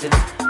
dancing